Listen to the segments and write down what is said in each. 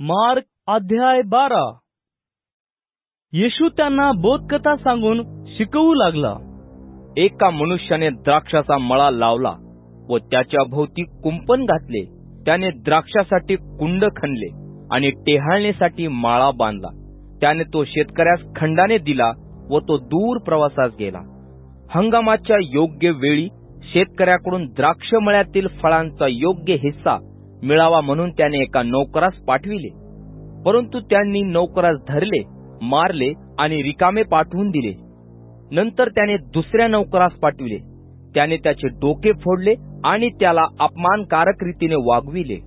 Mark अध्याय बारा. येशू त्यांना बोधकथा सांगून शिकवू लागला. एका मनुष्याने द्राक्षाचा मळा लावला व त्याच्या भोवती कुंपण घातले. त्याने द्राक्षासाठी कुंड खणले आणि टेहाळणीसाठी माळा बांधला. त्याने तो शेतकऱ्यास खंडाने दिला व तो दूर प्रवासास गेला. हंगामाच्या योग्य वेळी शेतकऱ्याकडून द्राक्ष मळ्यातील फळांचा योग्य हिस्सा मिळावा म्हणून त्याने एका नोकरास पाठविले. परंतु त्यांनी नोकरास धरले मारले आणि रिकामे पाठवून दिले. नंतर त्याने दुसऱ्या नोकरास पाठविले. त्याने त्याचे डोके फोडले आणि त्याला अपमानकारक रीतीने वागविले.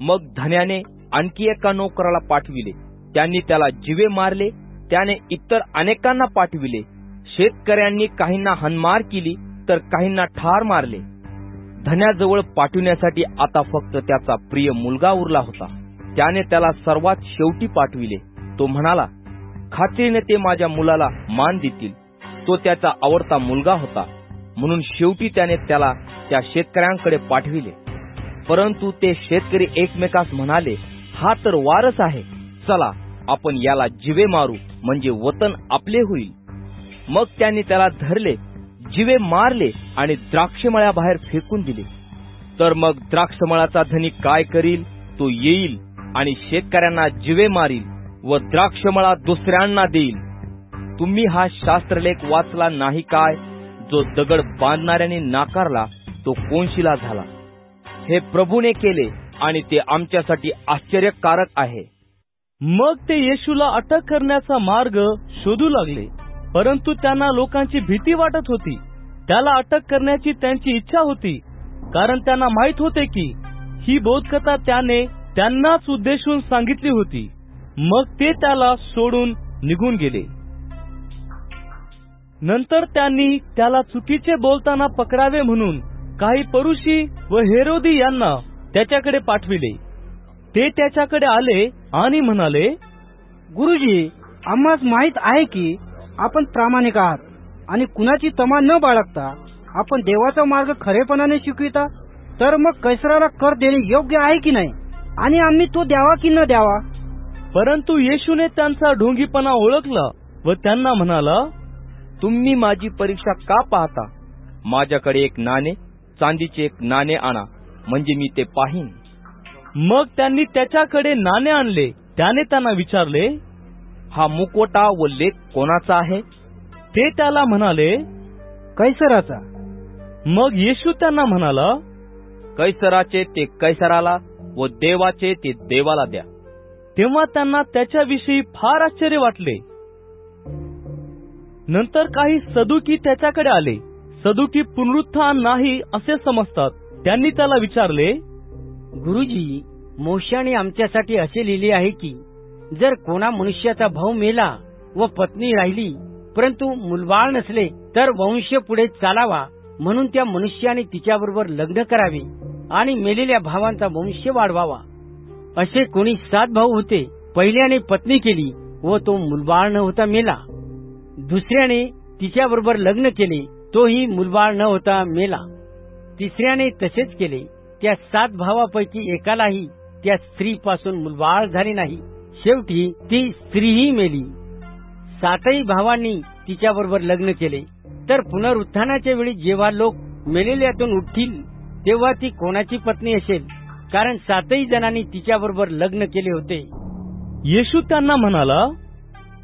मग धन्याने आणखी एका नोकराला पाठविले. त्यांनी त्याला जिवे मारले. त्याने इतर अनेकांना पाठविले. शेतकऱ्यांनी काहींना हनमार केली तर काहींना ठार मारले. धन्याजवळ पाठविण्यासाठी आता फक्त त्याचा प्रिय मुलगा उरला होता. त्याने त्याला सर्वात शेवटी पाठविले. तो म्हणाला खात्रीने ते माझ्या मुलाला मान देतील. तो त्याचा आवडता मुलगा होता. म्हणून शेवटी त्याने त्याला त्या शेतकऱ्यांकडे पाठविले. परंतु ते शेतकरी एकमेकास म्हणाले हा तर वारस आहे. चला आपण याला जिवे मारू. म्हणजे वतन आपले होईल. मग त्यांनी त्याला धरले. जिवे मारले आणि द्राक्षमळ्याबाहेर फेकून दिले. तर मग द्राक्षमळाचा धनी काय करील? तो येईल आणि शेतकऱ्यांना जिवे मारील व द्राक्षमळा दुसऱ्यांना देईल. तुम्ही हा शास्त्रलेख वाचला नाही काय? जो दगड बांधणाऱ्याने नाकारला तो कोणशिला झाला? हे प्रभूने केले आणि ते आमच्यासाठी आश्चर्यकारक आहे. मग ते येशूला अटक करण्याचा मार्ग शोधू लागले. परंतु त्यांना लोकांची भीती वाटत होती. त्याला अटक करण्याची त्यांची इच्छा होती. कारण त्यांना माहीत होते की ही बोधकथा त्याने त्यांनाच उद्देशून सांगितली होती. मग ते त्याला सोडून निघून गेले. नंतर त्यांनी त्याला चुकीचे बोलताना पकडावे म्हणून काही परुषी व हेरोदी यांना त्याच्याकडे पाठविले. ते त्याच्याकडे आले आणि म्हणाले गुरुजी आम्हास माहीत आहे की आपण प्रामाणिक आहात. आणि कुणाची तमा न बाळगता आपण देवाचा मार्ग खरेपणाने शिकविता तर मग कैसराला कर देणे योग्य आहे की नाही? आणि आम्ही तो द्यावा की न द्यावा? परंतु येशूने त्यांचा ढोंगीपणा ओळखला व त्यांना म्हणाला तुम्ही माझी परीक्षा का पाहता? माझ्याकडे एक नाणे चांदीचे एक नाणे आणा म्हणजे मी ते पाहीन. मग त्यांनी त्याच्याकडे नाणे आणले. त्याने त्यांना विचारले हा मुकोटा व लेख कोणाचा आहे? ते त्याला म्हणाले कैसराचा. मग येशू त्यांना म्हणाला कैसराचे ते कैसराला व देवाचे ते देवाला द्या. तेव्हा त्यांना त्याच्याविषयी फार आश्चर्य वाटले. नंतर काही सदुकी त्याच्याकडे आले. सदुकी पुनरुत्थान नाही असे समजतात. त्यांनी त्याला विचारले गुरुजी मोशाने आमच्यासाठी असे लिहिले आहे की जर कोणा मनुष्याचा भाऊ मेला व पत्नी राहिली परंतु मुलबाळ नसले तर वंश पुढे चालावा म्हणून त्या मनुष्याने तिच्याबरोबर लग्न करावे आणि मेलेल्या भावांचा वंश वाढवावा. असे कोणी सात भाऊ होते पहिल्याने पत्नी केली व तो मुलबाळ न होता मेला. दुसऱ्याने तिच्याबरोबर लग्न केले तोही मुलबाळ न होता मेला. तिसऱ्याने तसेच केले त्या सात भावापैकी एकालाही त्या स्त्रीपासून मुलबाळ झाले नाही. शेवटी ती स्त्रीही मेली. सातही भावांनी तिच्याबरोबर लग्न केले. तर पुनरुत्थानाच्या वेळी जेव्हा लोक मेलेल्यातून उठतील तेव्हा ती कोणाची पत्नी असेल? कारण सातही जणांनी तिच्याबरोबर लग्न केले होते. येशू त्यांना म्हणाला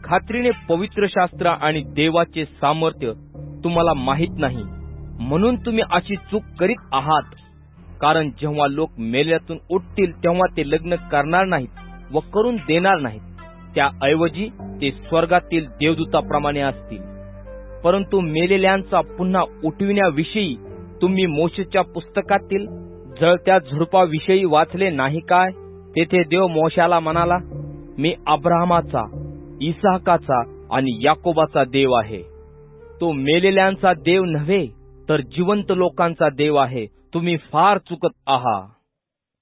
खात्रीने पवित्र शास्त्र आणि देवाचे सामर्थ्य तुम्हाला माहीत नाही. म्हणून तुम्ही अशी चूक करीत आहात. कारण जेव्हा लोक मेल्यातून उठतील तेव्हा ते लग्न करणार नाहीत. व करून देणार नाहीत. त्याऐवजी ते स्वर्गातील देवदूताप्रमाणे असतील. परंतु मेलेल्यांचा पुन्हा उठविण्याविषयी तुम्ही मोशेच्या पुस्तकातील जळत्या झुडपाविषयी वाचले नाही काय? तेथे देव मोशाला म्हणाला मी अब्राहमाचा इसाहकाचा आणि याकोबाचा देव आहे. तो मेलेल्यांचा देव नव्हे तर जिवंत लोकांचा देव आहे. तुम्ही फार चुकत आहात.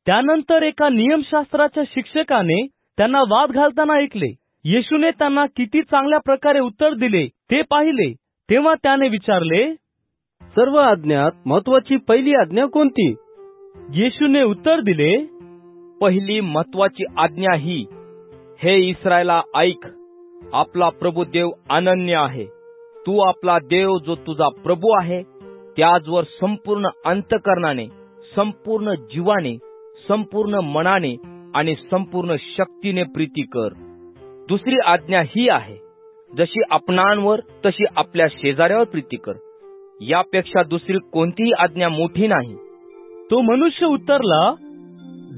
त्यानंतर एका नियमशास्त्राच्या शिक्षकाने त्यांना वाद घालताना ऐकले. येशूने त्यांना किती चांगल्या प्रकारे उत्तर दिले ते पाहिले. तेव्हा त्याने विचारले सर्व आज्ञात महत्वाची पहिली आज्ञा कोणती? येशूने उत्तर दिले पहिली महत्वाची आज्ञा ही हे इस्रायला ऐक आपला प्रभू देव अनन्य आहे. तू आपला देव जो तुझा प्रभू आहे त्याचवर संपूर्ण अंतकरणाने संपूर्ण जीवाने संपूर्ण मनाने आणि संपूर्ण शक्तीने प्रीती कर. दुसरी आज्ञा ही आहे जशी आपणांवर तशी आपल्या शेजाऱ्यावर प्रीती कर. यापेक्षा दुसरी कोणतीही आज्ञा मोठी नाही. तो मनुष्य उत्तरला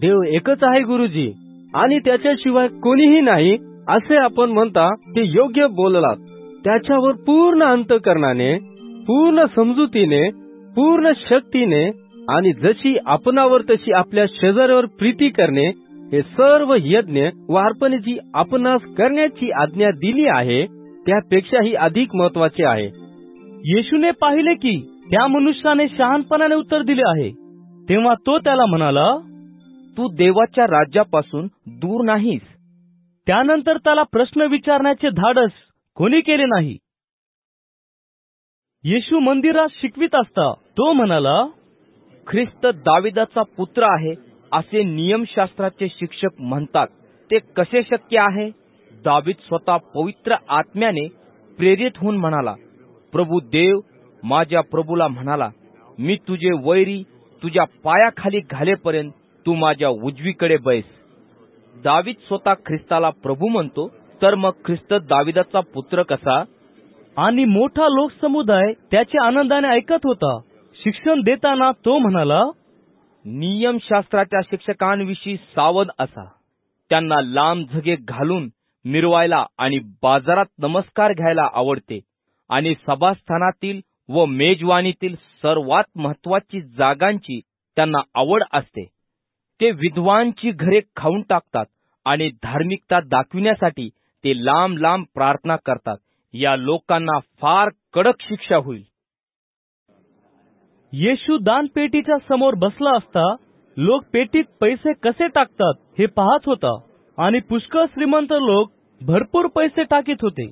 देव एकच आहे गुरुजी आणि त्याच्याशिवाय कोणीही नाही असे आपण म्हणता ते योग्य बोललात. त्याच्यावर पूर्ण अंतकरणाने पूर्ण समजुतीने पूर्ण शक्तीने आणि जशी आपणावर तशी आपल्या शेजाऱ्यावर प्रीती करणे हे सर्व यज्ञ व अर्पणेची आपणास करण्याची आज्ञा दिली आहे त्यापेक्षाही अधिक महत्त्वाचे आहे. येशूने पाहिले की त्या मनुष्याने शहाणपणाने उत्तर दिले आहे. तेव्हा तो त्याला म्हणाला तू देवाच्या राज्यापासून दूर नाहीस. त्यानंतर त्याला प्रश्न विचारण्याचे धाडस कोणी केले नाही. येशू मंदिरात शिकवित असता तो म्हणाला ख्रिस्त दाविदाचा पुत्र आहे असे नियमशास्त्राचे शिक्षक म्हणतात. ते कसे शक्य आहे? दावीद स्वतः पवित्र आत्म्याने प्रेरित होऊन म्हणाला प्रभू देव माझ्या प्रभूला म्हणाला मी तुझे वैरी तुझ्या पायाखाली घालेपर्यंत तू माझ्या उजवीकडे बैस. दावीद स्वतः ख्रिस्ताला प्रभू म्हणतो तर मग ख्रिस्त दाविदाचा पुत्र कसा? आणि मोठा लोकसमुदाय त्याचे आनंदाने ऐकत होता. शिक्षण देताना तो म्हणाला नियमशास्त्राच्या शिक्षकांविषयी सावध असा. त्यांना लांब झगे घालून मिरवायला आणि बाजारात नमस्कार घ्यायला आवडते आणि सभास्थानातील व मेजवानीतील सर्वात महत्वाची जागांची त्यांना आवड असते. ते विद्वांची घरे खाऊन टाकतात आणि धार्मिकता दाखविण्यासाठी ते लांब लांब प्रार्थना करतात. या लोकांना फार कडक शिक्षा होईल. येशू दानपेटीच्या समोर बसला असता लोक पेटीत पैसे कसे टाकतात हे पाहत होता आणि पुष्कळ श्रीमंत लोक भरपूर पैसे टाकीत होते.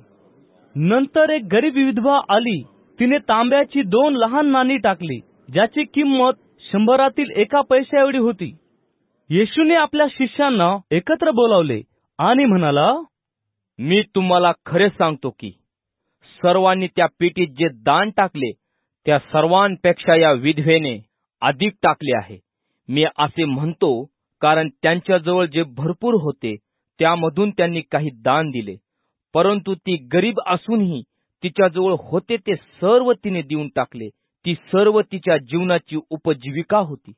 नंतर एक गरीब विधवा आली. तिने तांब्याची दोन लहान नाणी टाकली ज्याची किंमत शंभरातील एका पैशा एवढी होती. येशूने आपल्या शिष्यांना एकत्र बोलावले आणि म्हणाला मी तुम्हाला खरे सांगतो की सर्वांनी त्या पेटीत जे दान टाकले त्या सर्वांपेक्षा या विधवेने अधिक टाकले आहे. मी असे म्हणतो कारण त्यांच्याजवळ जे भरपूर होते त्यामधून त्यांनी काही दान दिले. परंतु ती गरीब असूनही तिच्याजवळ होते ते सर्व तिने देऊन टाकले. ती सर्व तिच्या जीवनाची उपजीविका होती.